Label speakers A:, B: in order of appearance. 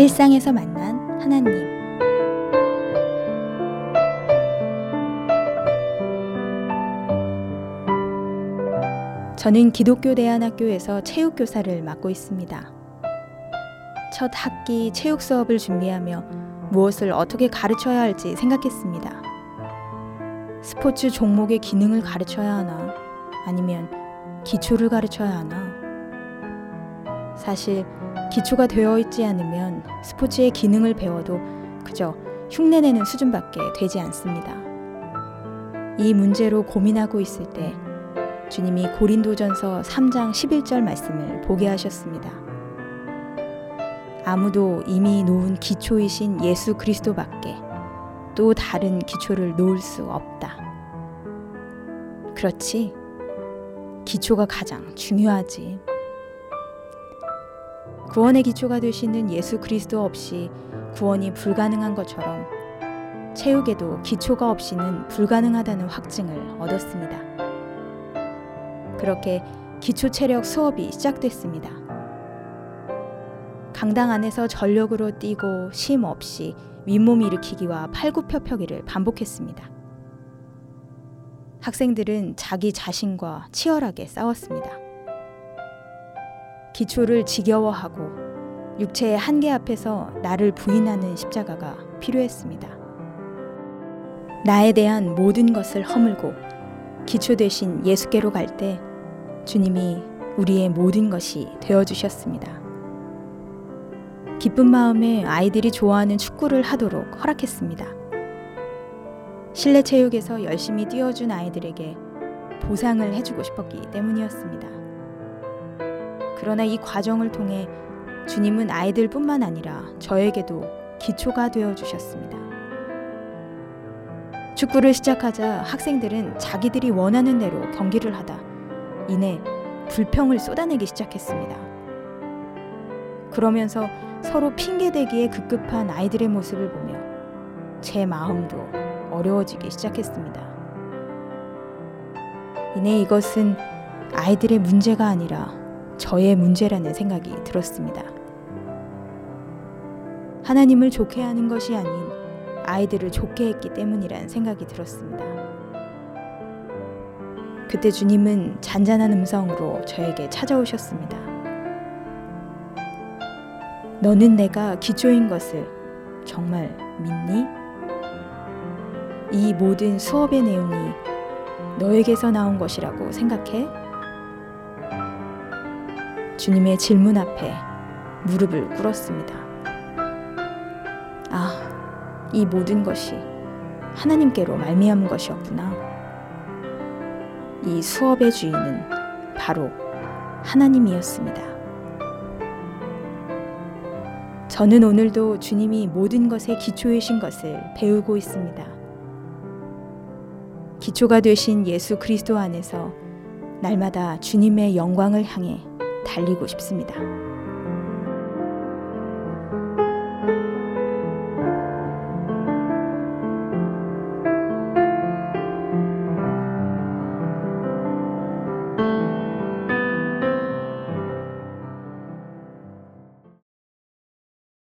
A: 일상에서 만난 하나님. 저는 기독교 대안학교에서 체육교사를 맡고 있습니다. 첫 학기 체육 수업을 준비하며 무엇을 어떻게 가르쳐야 할지 생각했습니다. 스포츠 종목의 기능을 가르쳐야 하나? 아니면 기초를 가르쳐야 하나? 사실 기초가 되어 있지 않으면 스포츠의 기능을 배워도 그저 흉내내는 수준밖에 되지 않습니다. 이 문제로 고민하고 있을 때 주님이 고린도전서 3장 11절 말씀을 보게 하셨습니다. 아무도 이미 놓은 기초이신 예수 그리스도밖에 또 다른 기초를 놓을 수 없다. 그렇지. 기초가 가장 중요하지. 구원의 기초가 되시는 예수 그리스도 없이 구원이 불가능한 것처럼 체육에도 기초가 없이는 불가능하다는 확증을 얻었습니다. 그렇게 기초 체력 수업이 시작됐습니다. 강당 안에서 전력으로 뛰고 쉼 없이 윗몸 일으키기와 팔굽혀펴기를 반복했습니다. 학생들은 자기 자신과 치열하게 싸웠습니다. 기초를 지겨워하고 육체의 한계 앞에서 나를 부인하는 십자가가 필요했습니다. 나에 대한 모든 것을 허물고 기초 대신 예수께로 갈 때 주님이 우리의 모든 것이 되어 주셨습니다. 기쁜 마음에 아이들이 좋아하는 축구를 하도록 허락했습니다. 실내 체육에서 열심히 뛰어준 아이들에게 보상을 해주고 싶었기 때문이었습니다. 그러나 이 과정을 통해 주님은 아이들뿐만 아니라 저에게도 기초가 되어 주셨습니다. 축구를 시작하자 학생들은 자기들이 원하는 대로 경기를 하다 이내 불평을 쏟아내기 시작했습니다. 그러면서 서로 핑계대기에 급급한 아이들의 모습을 보며 제 마음도 어려워지기 시작했습니다. 이내 이것은 아이들의 문제가 아니라 저의 문제라는 생각이 들었습니다. 하나님을 좋게 하는 것이 아닌 아이들을 좋게 했기 때문이란 생각이 들었습니다. 그때 주님은 잔잔한 음성으로 저에게 찾아오셨습니다. 너는 내가 기초인 것을 정말 믿니? 이 모든 수업의 내용이 너에게서 나온 것이라고 생각해? 주님의 질문 앞에 무릎을 꿇었습니다. 아, 이 모든 것이 하나님께로 말미암은 것이었구나. 이 수업의 주인은 바로 하나님이었습니다. 저는 오늘도 주님이 모든 것의 기초이신 것을 배우고 있습니다. 기초가 되신 예수 그리스도 안에서 날마다 주님의 영광을 향해 달리고 싶습니다.